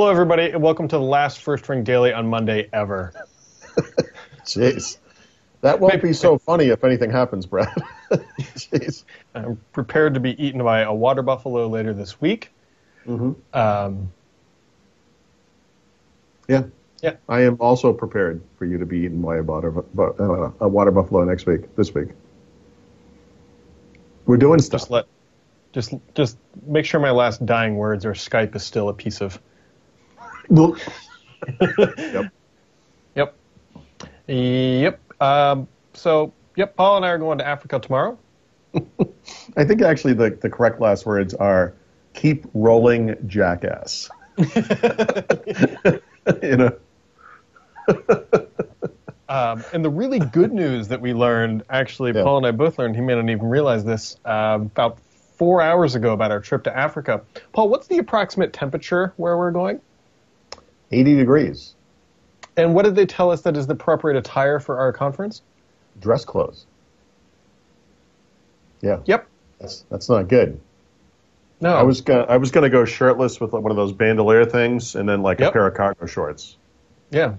Hello, everybody, and welcome to the last First Ring Daily on Monday ever. Jeez. That won't be so funny if anything happens, Brad. Jeez. I'm prepared to be eaten by a water buffalo later this week. Mm-hmm. Um, Yeah. Yeah. I am also prepared for you to be eaten by a water, bu- uh, a water buffalo next week, this week. We're doing stuff. just let, just, just make sure my last dying words are Skype is still a piece of. Yep. Yep. Yep. Um, so, yep. Paul and I are going to Africa tomorrow. I think actually the, the correct last words are keep rolling jackass. you know? Um, and the really good news that we learned, actually, Yeah. Paul and I both learned, he may not even realize this, uh, about four hours ago about our trip to Africa. Paul, what's the approximate temperature where we're going? 80 degrees. And what did they tell us that is the appropriate attire for our conference? Dress clothes. Yeah. Yep. That's, that's not good. No. I was gonna I was gonna go shirtless with like one of those bandolier things and then like a pair of cargo shorts. Yeah.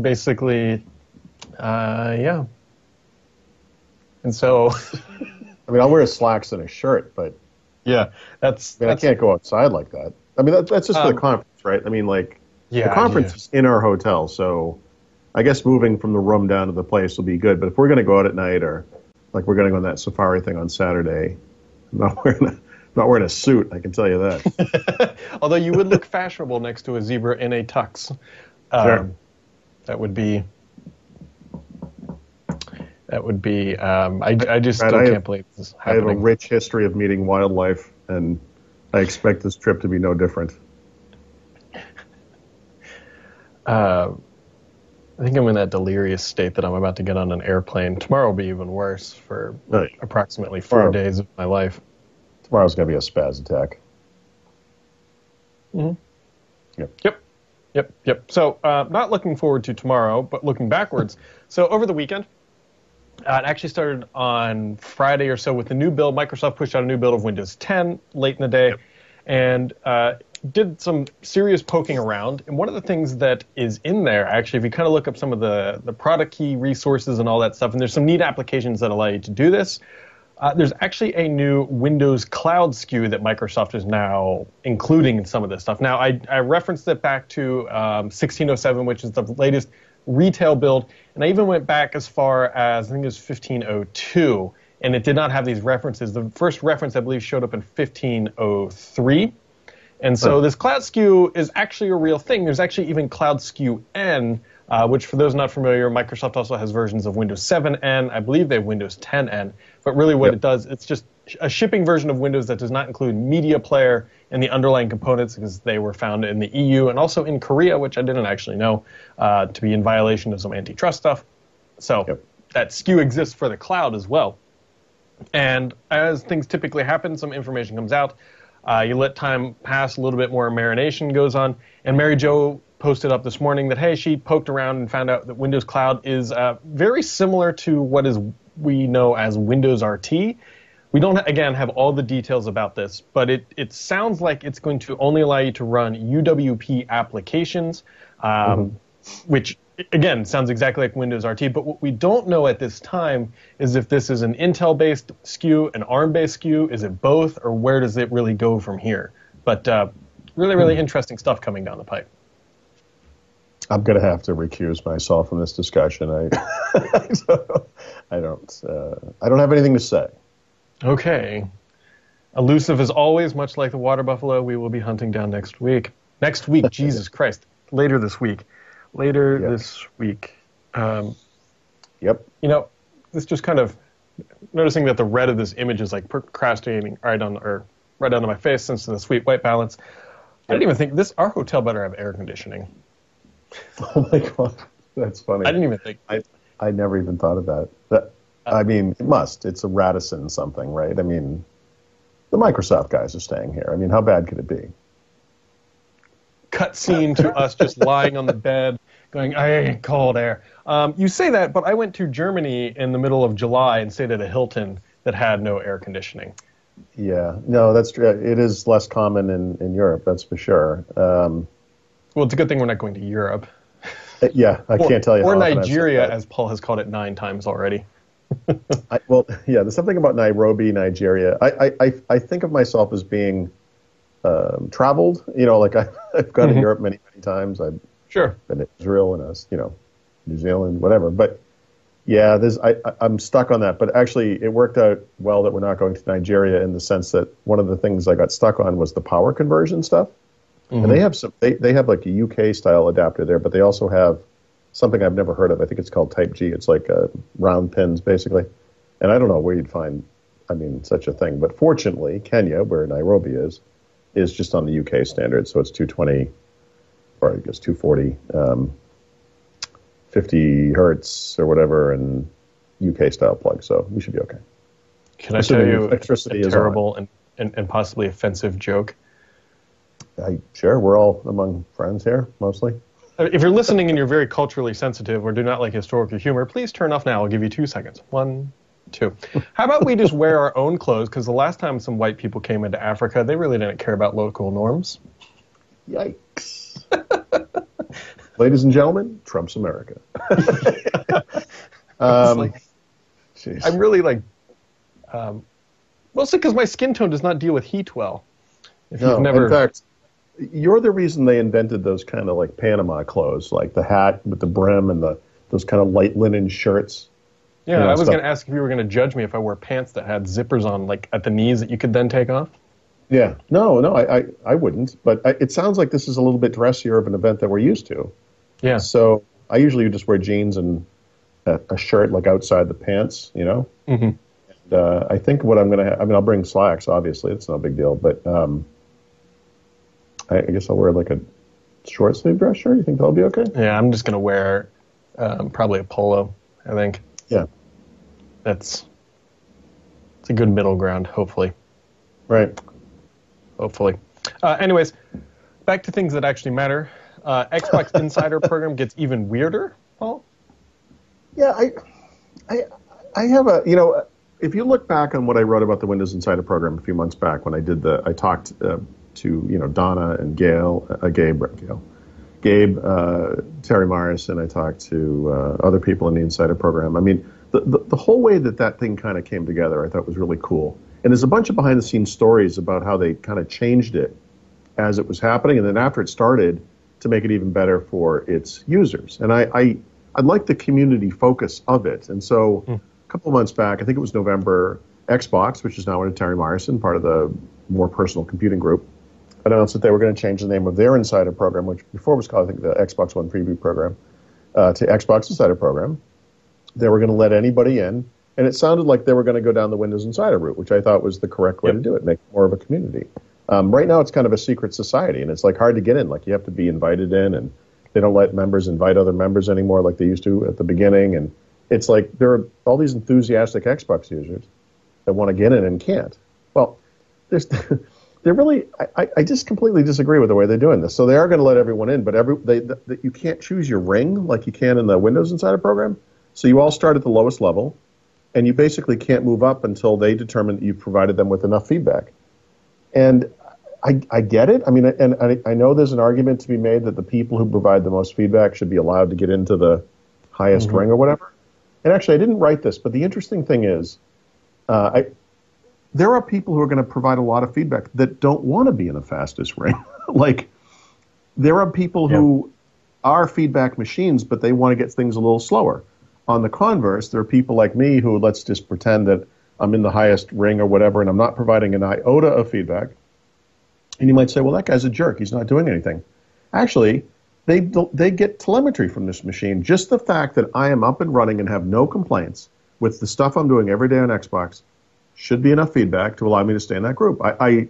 Basically, uh, yeah. And so, I mean, I'll wear slacks and a shirt, but yeah, that's, I, mean, I can't go outside like that. I mean, that, that's just for Um, the conference, right? I mean, like yeah, the conference yeah. is in our hotel, so I guess moving from the room down to the place will be good. But if we're gonna go out at night or like we're gonna go on that safari thing on Saturday, I'm not wearing a, I'm not wearing a suit. I can tell you that. Although you would look fashionable next to a zebra in a tux. Um, Sure. That would be. That would be. Um, I, I just Brad, still I can't believe this is happening. I have a rich history of meeting wildlife, and I expect this trip to be no different. Uh, I think I'm in that delirious state that I'm about to get on an airplane. Tomorrow will be even worse for approximately four Tomorrow. days of my life. Tomorrow's gonna be a spaz attack. Yep. Yep. Yep. Yep. So, uh, not looking forward to tomorrow, but looking backwards. so, over the weekend, uh, it actually started on Friday or so with the new build. Microsoft pushed out a new build of Windows 10 late in the day and uh, did some serious poking around. And one of the things that is in there, actually, if you kind of look up some of the, the product key resources and all that stuff, and there's some neat applications that allow you to do this. Uh, there's actually a new Windows Cloud SKU that Microsoft is now including in some of this stuff. Now, I, I referenced it back to um, 1607, which is the latest retail build, and I even went back as far as I think it was 1502, and it did not have these references. The first reference, I believe, showed up in 1503. And so Huh. this Cloud SKU is actually a real thing. There's actually even Cloud SKU N, uh, which for those not familiar, Microsoft also has versions of Windows 7N. I believe they have Windows 10N. But really what Yep. it does, it's just a shipping version of Windows that does not include Media Player and the underlying components because they were found in the EU and also in Korea, which I didn't actually know, uh, to be in violation of some antitrust stuff. So Yep. that SKU exists for the cloud as well. And as things typically happen, some information comes out. Uh, you let time pass, a little bit more marination goes on. And Mary Jo posted up this morning that, hey, she poked around and found out that Windows Cloud is uh, very similar to what is we know as Windows RT. We don't, again, have all the details about this, but it, it sounds like it's going to only allow you to run UWP applications, um, which, again, sounds exactly like Windows RT. But what we don't know at this time is if this is an Intel based SKU, an ARM based SKU, is it both, or where does it really go from here? But uh, really, really interesting stuff coming down the pipe. I'm going to have to recuse myself from this discussion. I, I don't, I don't, uh, I don't have anything to say. Okay. Elusive as always, much like the water buffalo, we will be hunting down next week. Next week, Jesus Christ. Later this week. Later Yeah. this week. Um, Yep. you know, this just kind of noticing that the red of this image is like procrastinating right on or right onto my face since the sweet white balance. I didn't even think this our hotel better have air conditioning. Oh my god, that's funny. I didn't even think I, I never even thought of that. That I mean, it must. It's a Radisson something, right? I mean, the Microsoft guys are staying here. I mean, how bad could it be? Cut scene to us just lying on the bed going, I ain't cold air. Um, you say that, but I went to Germany in the middle of July and stayed at a Hilton that had no air conditioning. Yeah, no, that's true. It is less common in, in Europe, that's for sure. Um, Well, it's a good thing we're not going to Europe. Uh, yeah, I or, can't tell you. Or how often I've said Nigeria, as Paul has called it nine times already. I, well, yeah, there's something about Nairobi, Nigeria. I, I, I think of myself as being um, traveled. You know, like I, I've gone Mhm. to Europe many, many times. I've Sure. been to Israel and us, you know, New Zealand, whatever. But yeah, there's I, I- I'm stuck on that. But actually, it worked out well that we're not going to Nigeria in the sense that one of the things I got stuck on was the power conversion stuff. And they have some, they, they have like a UK style adapter there, but they also have something I've never heard of. I think it's called Type G. It's like uh, round pins, basically. And I don't know where you'd find, I mean, such a thing. But fortunately, Kenya, where Nairobi is, is just on the UK standard. So it's 220, or I guess 240, um, 50 hertz or whatever, and UK style plug. So we should be okay. Can I tell you a, electricity a is terrible and, and, and possibly offensive joke? I, sure, we're all among friends here, mostly. Uh, If you're listening and you're very culturally sensitive or do not like historical humor, please turn off now. I'll give you two seconds. One, two. How about we just wear our own clothes? Because the last time some white people came into Africa, they really didn't care about local norms. Yikes. Ladies and gentlemen, Trump's America. um, like- I'm really like, um, mostly because my skin tone does not deal with heat well. If no, you've never, in fact, you're the reason they invented those kind of like Panama clothes, like the hat with the brim and the those kind of light linen shirts. Yeah, you know, I was going to ask if you were going to judge me if I wore pants that had zippers on, like at the knees that you could then take off. Yeah, no, no, I, I, I wouldn't. But I, it sounds like this is a little bit dressier of an event that we're used to. Yeah, So I usually just wear jeans and a, a shirt like outside the pants, you know. hmm And, uh, I think what I'm going to, ha- I mean, I'll bring slacks. Obviously, it's no big deal. But um, I, I guess I'll wear like a short sleeve dress shirt. You think that'll be okay? yeah. I'm just going to wear um, probably a polo. I think Yeah. that's it's a good middle ground. Hopefully. Right. hopefully. Uh, anyways, back to things that actually matter. Uh, Xbox Insider program gets even weirder. Paul, Yeah, I, I, I have a, you know, if you look back on what I wrote about the Windows Insider program a few months back when I did the, I talked uh, to, you know, Dona and Gail, uh, Gabe, Gail, Gabe, uh, Terry Morris, and I talked to uh, other people in the Insider program. I mean, the, the, the whole way that that thing kind of came together, I thought was really cool. And there's a bunch of behind the scenes stories about how they kind of changed it as it was happening, and then after it started to make it even better for its users. And I, I, I like the community focus of it. And so a couple of months back, I think it was November, Xbox, which is now under Terry Myerson, part of the more personal computing group, announced that they were going to change the name of their Insider program, which before was called, I think, the Xbox One Preview program, uh, to Xbox Insider program. They were going to let anybody in, and it sounded like they were going to go down the Windows Insider route, which I thought was the correct way Yep. to do it, make it more of a community. Um, right now, it's kind of a secret society, and it's like hard to get in. Like you have to be invited in, and they don't let members invite other members anymore, like they used to at the beginning. And it's like there are all these enthusiastic Xbox users that want to get in and can't. Well, there's they're really I, I- I just completely disagree with the way they're doing this. So they are going to let everyone in, but every they, that you can't choose your ring like you can in the Windows Insider program. So you all start at the lowest level, and you basically can't move up until they determine that you've provided them with enough feedback. And I, I get it. I mean, and I, I know there's an argument to be made that the people who provide the most feedback should be allowed to get into the highest ring or whatever. And actually, I didn't write this, but the interesting thing is, uh, I, there are people who are going to provide a lot of feedback that don't want to be in the fastest ring. like, there are people who are feedback machines, but they want to get things a little slower. On the converse, there are people like me who let's just pretend that I'm in the highest ring or whatever, and I'm not providing an iota of feedback. And you might say, well, that guy's a jerk. He's not doing anything. Actually, they they get telemetry from this machine. Just the fact that I am up and running and have no complaints with the stuff I'm doing every day on Xbox should be enough feedback to allow me to stay in that group. I I,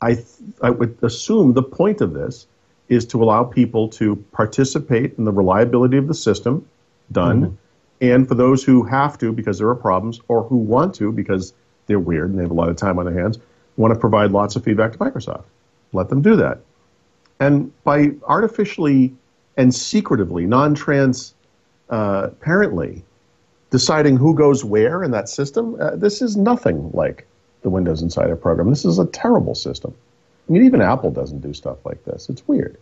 I, th- I would assume the point of this is to allow people to participate in the reliability of the system. Done. Mm-hmm. And for those who have to because there are problems, or who want to because they're weird and they have a lot of time on their hands, want to provide lots of feedback to Microsoft. Let them do that. And by artificially and secretively, non transparently, uh, deciding who goes where in that system, uh, this is nothing like the Windows Insider program. This is a terrible system. I mean, even Apple doesn't do stuff like this. It's weird.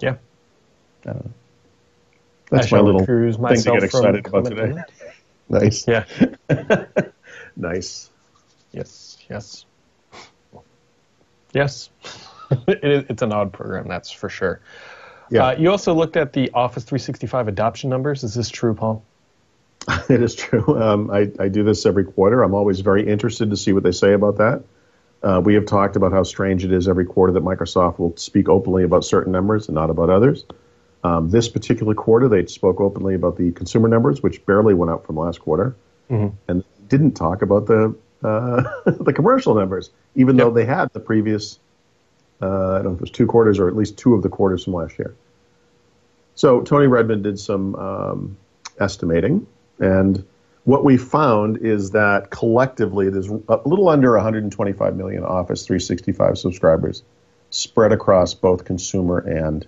Yeah. I That's my little thing to get excited about today. Nice. Yeah. Nice. Yes. Yes. Yes. it it's an odd program, that's for sure. Yeah. Uh, you also looked at the Office 365 adoption numbers. Is this true, Paul? It is true. Um, I, I do this every quarter. I'm always very interested to see what they say about that. Uh, we have talked about how strange it is every quarter that Microsoft will speak openly about certain numbers and not about others. Um, this particular quarter, they spoke openly about the consumer numbers, which barely went up from last quarter, and didn't talk about the uh, the commercial numbers, even though they had the previous, uh, I don't know if it was two quarters or at least two of the quarters from last year. So Tony Redmond did some um, estimating, and what we found is that collectively there's a little under 125 million Office 365 subscribers spread across both consumer and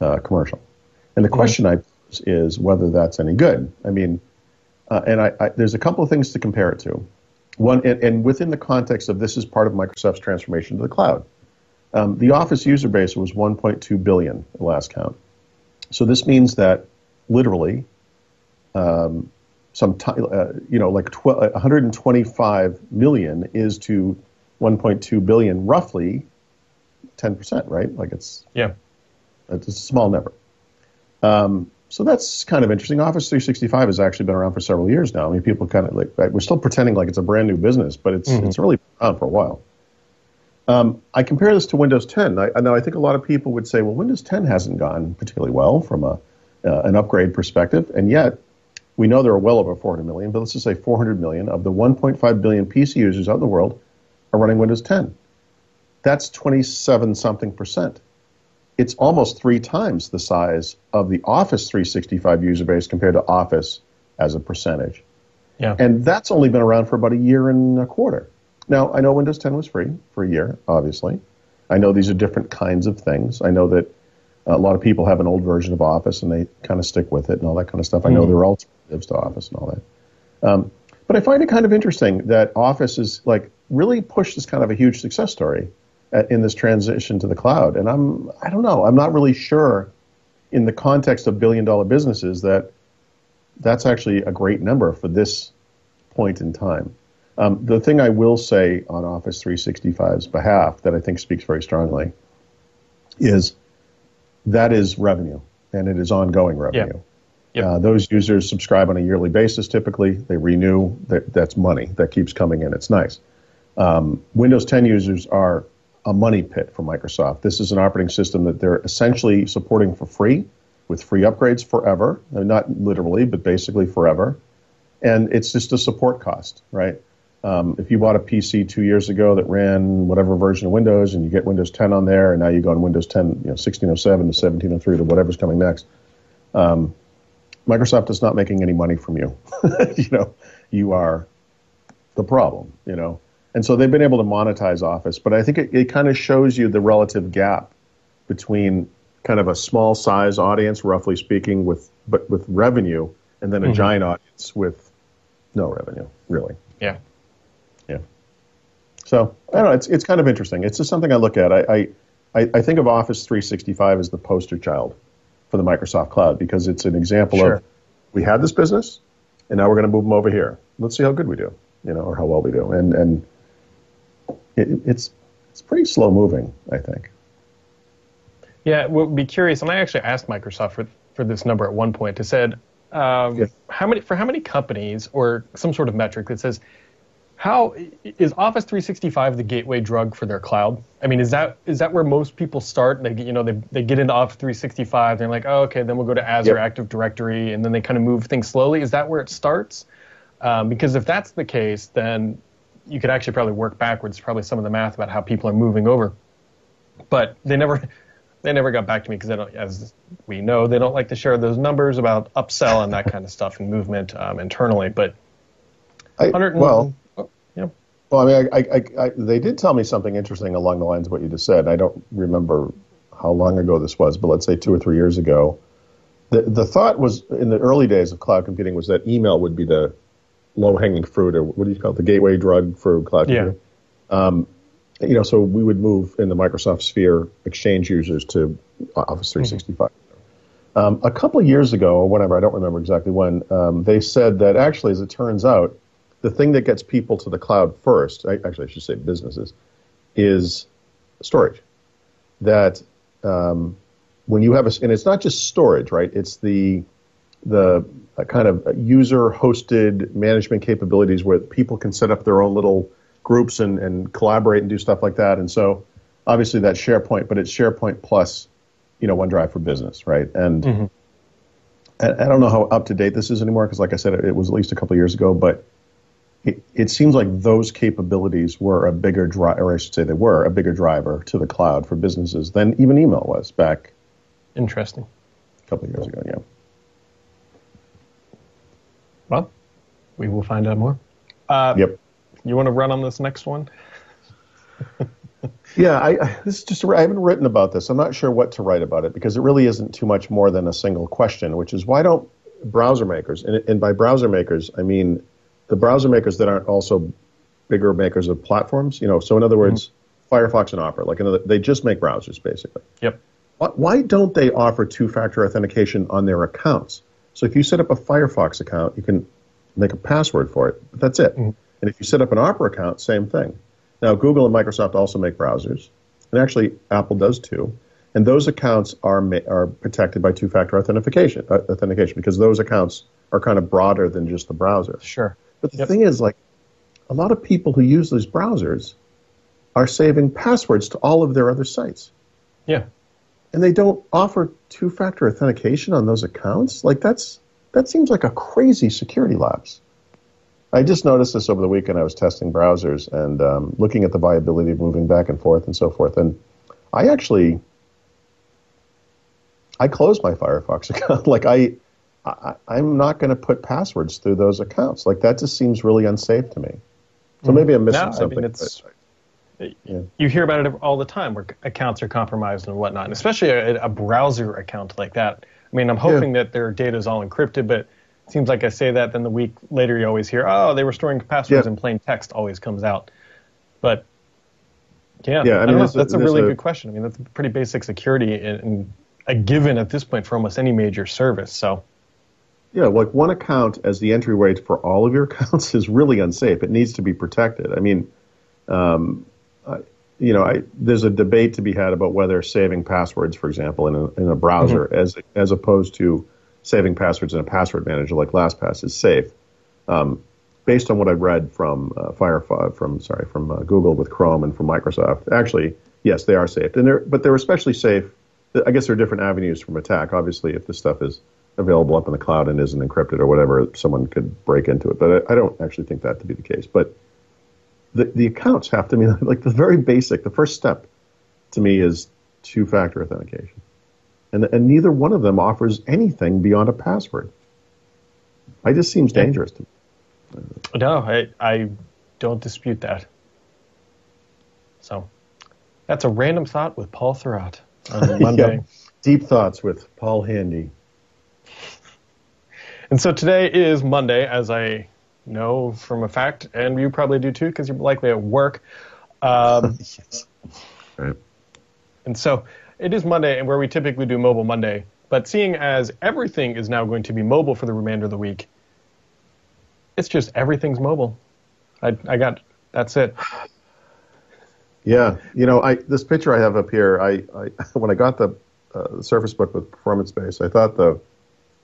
uh, commercial. And the question I pose is whether that's any good. I mean, uh, and I, I, there's a couple of things to compare it to. One, and, and within the context of this is part of Microsoft's transformation to the cloud. Um, the Office user base was 1.2 billion at last count. So this means that literally, um, some ti uh, you know, like tw- 125 million is to 1.2 billion, roughly 10 percent, right? Like it's Yeah. it's a small number. Um, so that's kind of interesting. Office 365 has actually been around for several years now. I mean, people kind of like we're still pretending like it's a brand new business, but it's it's really been around for a while. Um, I compare this to Windows 10. I, now I think a lot of people would say, well, Windows 10 hasn't gone particularly well from a uh, an upgrade perspective, and yet we know there are well over 400 million, but let's just say 400 million of the 1.5 billion PC users out in the world are running Windows 10. That's 27 something percent it's almost three times the size of the Office 365 user base compared to Office as a percentage. Yeah. And that's only been around for about a year and a quarter. Now, I know Windows 10 was free for a year, obviously. I know these are different kinds of things. I know that a lot of people have an old version of Office and they kind of stick with it and all that kind of stuff. I know there are alternatives to Office and all that. Um, but I find it kind of interesting that Office is like really pushed as kind of a huge success story uh, in this transition to the cloud. And I'm, I don't know, I'm not really sure in the context of billion dollar businesses that that's actually a great number for this point in time. Um, the thing I will say on Office 365's behalf that I think speaks very strongly is that is revenue and it is ongoing revenue. Yep. Uh, those users subscribe on a yearly basis typically. They renew. That, that's money that keeps coming in. It's nice. Um, Windows 10 users are a money pit for Microsoft. This is an operating system that they're essentially supporting for free with free upgrades forever. Uh, Not literally, but basically forever. And it's just a support cost, right? Um, if you bought a PC two years ago that ran whatever version of Windows and you get Windows 10 on there, and now you go on Windows 10, you know, 1607 to 1703 to whatever's coming next, um, Microsoft is not making any money from you. you know, you are the problem, you know. And so they've been able to monetize Office, but I think it, it kind of shows you the relative gap between kind of a small size audience, roughly speaking, with but with revenue, and then a giant audience with no revenue, really. Yeah. Yeah. So I don't know. It's it's kind of interesting. It's just something I look at. I I, I think of Office 365 as the poster child for the Microsoft Cloud because it's an example Sure. of we had this business, and now we're going to move them over here. Let's see how good we do, you know, or how well we do. And and it, it's it's pretty slow moving, I think. Yeah, we'll be curious, and I actually asked Microsoft for for this number at one point. To said, um, Yeah. how many for how many companies or some sort of metric that says how is Office 365 the gateway drug for their cloud? I mean, is that is that where most people start? They get- you know they they get into Office 365, they're like, oh, okay, then we'll go to Azure Yep. Active Directory, and then they kind of move things slowly. Is that where it starts? Um, because if that's the case, then you could actually probably work backwards, probably some of the math about how people are moving over. But they never they never got back to me because they don't, as we know, they don't like to share those numbers about upsell and that kind of stuff and movement um, internally. But I, 100 well, yeah, Well, I mean, I, I, I, I, they did tell me something interesting along the lines of what you just said. I don't remember how long ago this was, but let's say two or three years ago. The, the thought was in the early days of cloud computing was that email would be the low hanging fruit, or what do you call it, the gateway drug for cloud Yeah. computing. Um, you know, so we would move in the Microsoft Sphere Exchange users to Office 365. Um, a couple of years ago, or whatever, I don't remember exactly when, um, they said that actually, as it turns out, the thing that gets people to the cloud first, I, actually, I should say businesses, is storage. That um, when you have a, and it's not just storage, right? It's the the kind of user hosted management capabilities where people can set up their own little groups and, and collaborate and do stuff like that. And so obviously that's SharePoint, but it's SharePoint plus, you know, OneDrive for business, right? And mm-hmm. I, I, don't know how up to date this is anymore because, like I said, it, it was at least a couple of years ago, but it, it seems like those capabilities were a bigger driver, or I should say they were a bigger driver to the cloud for businesses than even email was back. Interesting. A couple of years ago, yeah. Well, we will find out more. Uh, yep. You want to run on this next one? yeah, I, I, this is just I haven't written about this. I'm not sure what to write about it because it really isn't too much more than a single question, which is why don't browser makers, and, and by browser makers I mean the browser makers that aren't also bigger makers of platforms. You know, so in other words, mm-hmm. Firefox and Opera, like another, they just make browsers basically. Yep. Why, why don't they offer two-factor authentication on their accounts? So if you set up a Firefox account, you can make a password for it. But that's it. Mm-hmm. And if you set up an Opera account, same thing. Now, Google and Microsoft also make browsers, and actually Apple does too. And those accounts are ma- are protected by two-factor authentication uh, authentication because those accounts are kind of broader than just the browser. Sure. But the yep. thing is, like, a lot of people who use these browsers are saving passwords to all of their other sites. Yeah and they don't offer two-factor authentication on those accounts, like that's that seems like a crazy security lapse. I just noticed this over the weekend. I was testing browsers and um, looking at the viability of moving back and forth and so forth. And I actually, I closed my Firefox account. like I, I am not going to put passwords through those accounts. Like that just seems really unsafe to me. So mm-hmm. maybe I'm missing no, something. I mean, it's, yeah. You hear about it all the time where accounts are compromised and whatnot, and especially a, a browser account like that. I mean, I'm hoping yeah. that their data is all encrypted, but it seems like I say that, then the week later you always hear, oh, they were storing passwords yeah. in plain text, always comes out. But yeah, yeah I, mean, I that's a, a really a, good question. I mean, that's pretty basic security and, and a given at this point for almost any major service. So. Yeah, like one account as the entryway for all of your accounts is really unsafe. It needs to be protected. I mean, um, you know, I, there's a debate to be had about whether saving passwords, for example, in a, in a browser, mm-hmm. as as opposed to saving passwords in a password manager like LastPass, is safe. Um, based on what I've read from uh, Firefox, from sorry, from uh, Google with Chrome and from Microsoft, actually, yes, they are safe, and they're but they're especially safe. I guess there are different avenues from attack. Obviously, if this stuff is available up in the cloud and isn't encrypted or whatever, someone could break into it. But I, I don't actually think that to be the case. But the, the accounts have to mean like the very basic, the first step to me is two factor authentication. And, and neither one of them offers anything beyond a password. It just seems dangerous to me. No, I, I don't dispute that. So that's a random thought with Paul Thurrott on Monday. yep. Deep thoughts with Paul Handey. And so today is Monday, as I know from a fact, and you probably do too because you're likely at work. Um, yes. Right. And so it is Monday, and where we typically do Mobile Monday. But seeing as everything is now going to be mobile for the remainder of the week, it's just everything's mobile. I, I got that's it. Yeah, you know, I this picture I have up here. I, I when I got the, uh, the Surface Book with Performance Base, I thought the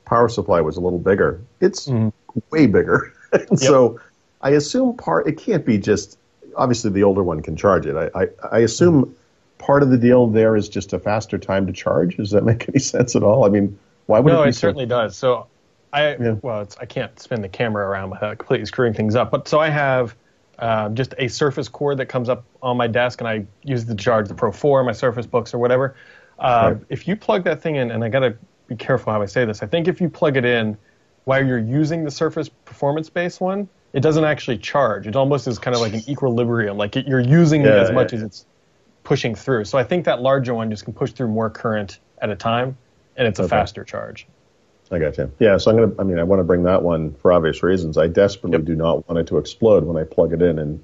power supply was a little bigger. It's mm-hmm. way bigger. yep. So I assume part, it can't be just, obviously the older one can charge it. I, I, I assume mm-hmm. part of the deal there is just a faster time to charge. Does that make any sense at all? I mean, why would no, it No, it certainly does. So I, yeah. well, I can't spin the camera around without completely screwing things up. But so I have um, just a Surface cord that comes up on my desk, and I use it to charge the Pro 4, my Surface Books, or whatever. Uh, right. If you plug that thing in, and I got to be careful how I say this, I think if you plug it in while you're using the Surface performance based one, it doesn't actually charge. It almost is kind of like an equilibrium. Like it, you're using yeah, it as yeah, much yeah. as it's pushing through. So I think that larger one just can push through more current at a time, and it's a okay. faster charge. I got you. Yeah, so I'm gonna. I mean, I want to bring that one for obvious reasons. I desperately yep. do not want it to explode when I plug it in in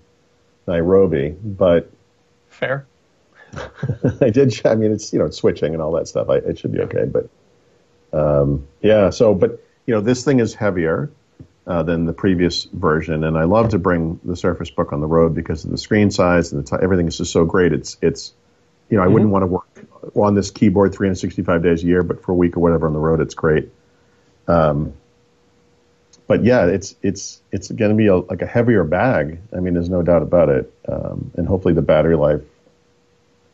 Nairobi, but fair. I did. I mean, it's you know, it's switching and all that stuff. I, it should be okay, but um, yeah. So, but you know, this thing is heavier uh, than the previous version, and I love to bring the Surface Book on the road because of the screen size and the t- everything is just so great. It's it's you know, I mm-hmm. wouldn't want to work on this keyboard 365 days a year, but for a week or whatever on the road, it's great. Um, but yeah, it's it's it's going to be a, like a heavier bag. I mean, there's no doubt about it. Um, and hopefully, the battery life,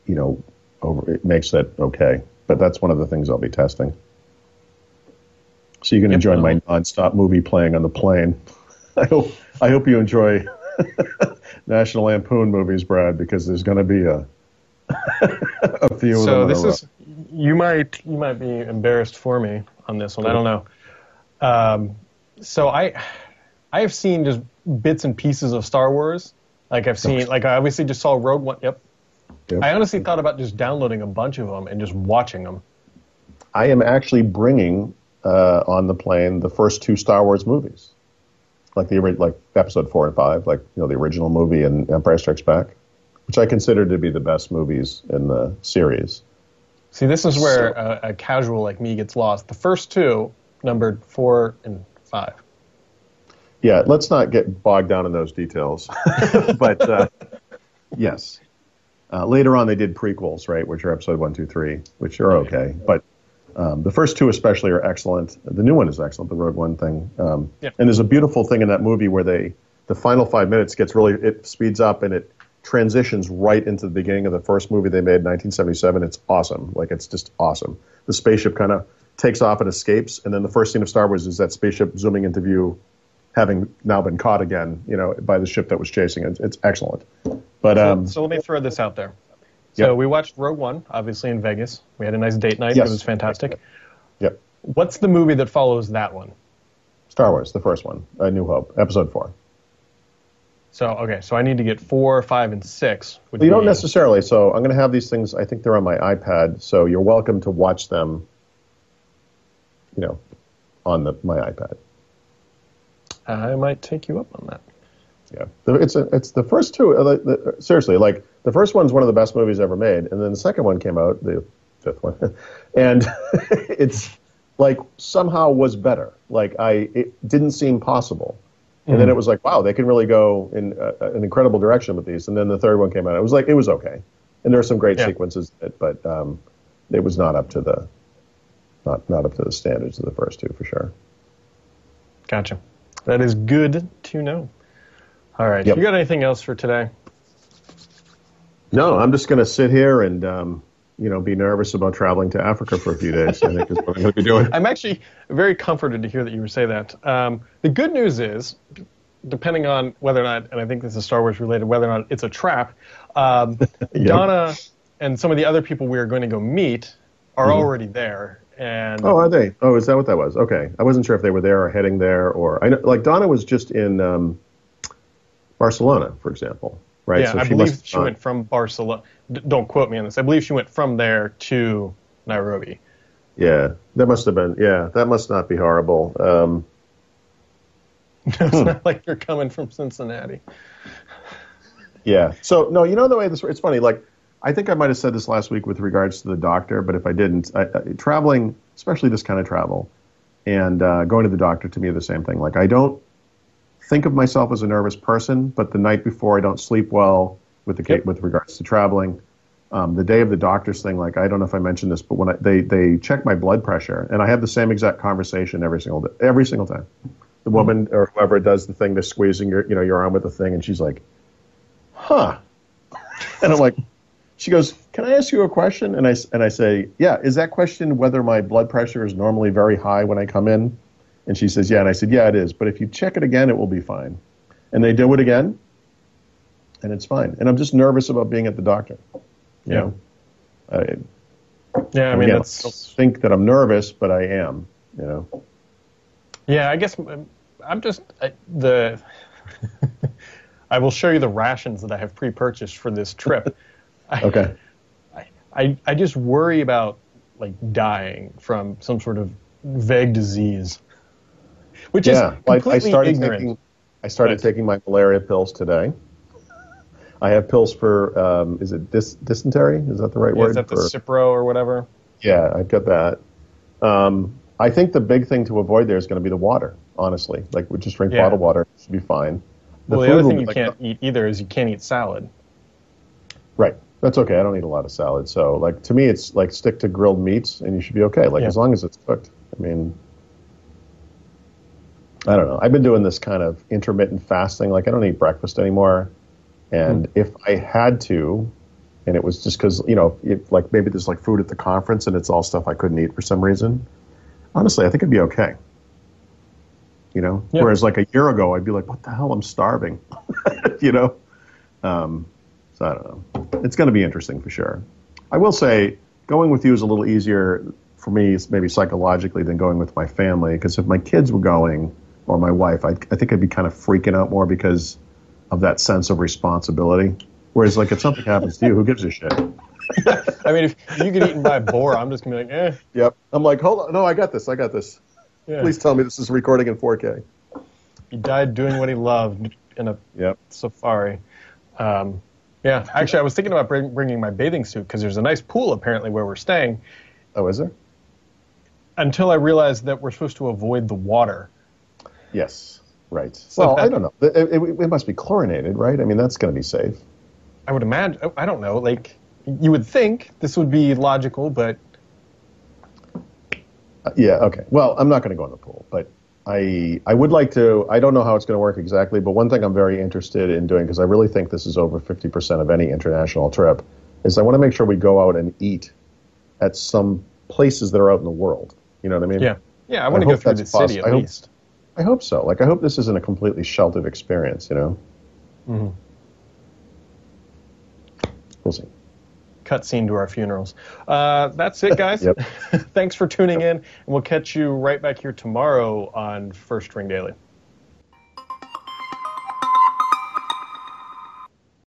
you know, over it makes that okay. But that's one of the things I'll be testing. So you can yep. enjoy my nonstop movie playing on the plane. I hope I hope you enjoy National Lampoon movies, Brad, because there's going to be a a few. So this is you might you might be embarrassed for me on this one. I don't know. Um, so I I have seen just bits and pieces of Star Wars. Like I've seen like I obviously just saw Rogue One. Yep. yep. I honestly thought about just downloading a bunch of them and just watching them. I am actually bringing uh, on the plane the first two Star Wars movies, like the like Episode four and five, like you know the original movie and Empire Strikes Back, which I consider to be the best movies in the series. See, this is where so, a, a casual like me gets lost. The first two, numbered four and five. Yeah, let's not get bogged down in those details. but uh, yes, uh, later on they did prequels, right, which are episode one, two, three, which are okay. But um, the first two especially are excellent. The new one is excellent, the Rogue One thing. Um, yeah. And there's a beautiful thing in that movie where they the final five minutes gets really it speeds up and it transitions right into the beginning of the first movie they made in 1977. It's awesome. Like it's just awesome. The spaceship kind of takes off and escapes, and then the first scene of Star Wars is that spaceship zooming into view, having now been caught again, you know, by the ship that was chasing it. It's excellent. But so, um, so let me throw this out there. So yep. we watched Rogue One, obviously in Vegas. We had a nice date night. Yes. It was fantastic. Yep. What's the movie that follows that one? Star Wars, the first one, A New Hope, Episode Four. So okay, so I need to get four, five, and six. Well, you don't necessarily. So I'm going to have these things. I think they're on my iPad. So you're welcome to watch them you know, on the my iPad. I might take you up on that. Yeah, it's a, it's the first two. Uh, seriously, like the first one's one of the best movies ever made, and then the second one came out, the fifth one, and it's like somehow was better. Like I, it didn't seem possible, and mm-hmm. then it was like, wow, they can really go in uh, an incredible direction with these. And then the third one came out. It was like it was okay, and there are some great yeah. sequences, but um, it was not up to the not not up to the standards of the first two for sure. Gotcha. That is good to know. All right. Yep. You got anything else for today? No, I'm just going to sit here and um, you know be nervous about traveling to Africa for a few days. I think is what I'm going to be doing. I'm actually very comforted to hear that you would say that. Um, the good news is, depending on whether or not, and I think this is Star Wars related, whether or not it's a trap, um, yep. Dona and some of the other people we are going to go meet are mm-hmm. already there, and oh, are they? Oh, is that what that was? Okay, I wasn't sure if they were there or heading there, or I know, like Dona was just in um, Barcelona, for example, right? Yeah, so I believe she went from Barcelona. D- don't quote me on this. I believe she went from there to Nairobi. Yeah, that must have been. Yeah, that must not be horrible. Um, it's hmm. not like you're coming from Cincinnati. Yeah. So no, you know the way this. It's funny. Like I think I might have said this last week with regards to the doctor, but if I didn't, I, I, traveling, especially this kind of travel, and uh, going to the doctor to me are the same thing. Like I don't think of myself as a nervous person, but the night before I don't sleep well with the yep. with regards to traveling. Um, the day of the doctor's thing, like I don't know if I mentioned this, but when I, they they check my blood pressure, and I have the same exact conversation every single day, every single time. The woman mm-hmm. or whoever does the thing, they're squeezing your you know your arm with the thing, and she's like, "Huh," and I'm like, she goes, "Can I ask you a question?" And I and I say, "Yeah." Is that question whether my blood pressure is normally very high when I come in? And she says, "Yeah." And I said, "Yeah, it is. But if you check it again, it will be fine." And they do it again, and it's fine. And I'm just nervous about being at the doctor. You yeah. know. I, yeah, I mean, again, that's... I don't think that I'm nervous, but I am. You know. Yeah, I guess um, I'm just I, the. I will show you the rations that I have pre-purchased for this trip. Okay. I, I, I just worry about like dying from some sort of vague disease, which yeah, is completely I, I started ignorant. Taking, I started taking my malaria pills today. I have pills for um, is it dis- dysentery? Is that the right Yeah, word? is that the For- Cipro or whatever? yeah, I've got that. Um, I think the big thing to avoid there is going to be the water. Honestly, like we just drink Yeah. bottled water, should be fine. well, the other thing you like- can't eat either is you can't eat salad. Right. That's okay. I don't eat a lot of salad. So, like, to me, it's like stick to grilled meats and you should be okay. Like, Yeah. as long as it's cooked. I mean, I don't know. I've been doing this kind of intermittent fasting. Like, I don't eat breakfast anymore. And Hmm. if I had to, and it was just because, you know, if, like maybe there's like food at the conference and it's all stuff I couldn't eat for some reason, honestly, I think it'd be okay. You know? Yeah. Whereas, like, a year ago, I'd be like, what the hell? I'm starving. you know? Um, so I don't know. It's going to be interesting for sure. I will say going with you is a little easier for me, maybe psychologically, than going with my family. Because if my kids were going or my wife, I, I think I'd be kind of freaking out more because of that sense of responsibility. Whereas, like, if something happens to you, who gives a shit? I mean, if, you get eaten by a boar, I'm just gonna be like, eh. Yep. I'm like, hold on. No, I got this. I got this. Yeah. Please tell me this is recording in 4K. He died doing what he loved in a Yep. safari. Um, yeah, actually, I was thinking about bring, bringing my bathing suit because there's a nice pool apparently where we're staying. Oh, is there? Until I realized that we're supposed to avoid the water. Yes. Right. So well, that- I don't know. It, it, it must be chlorinated, right? I mean, that's going to be safe. I would imagine. I don't know. Like you would think this would be logical, but Uh, yeah. Okay. Well, I'm not going to go in the pool, but I I would like to. I don't know how it's going to work exactly, but one thing I'm very interested in doing because I really think this is over 50% of any international trip is I want to make sure we go out and eat at some places that are out in the world. You know what I mean? yeah, yeah. I want to go through the city at I least. I hope so. Like I hope this isn't a completely sheltered experience. You know. Mhm. We'll see. Cut scene to our funerals. Uh, that's it, guys. Thanks for tuning in, and we'll catch you right back here tomorrow on First Ring Daily.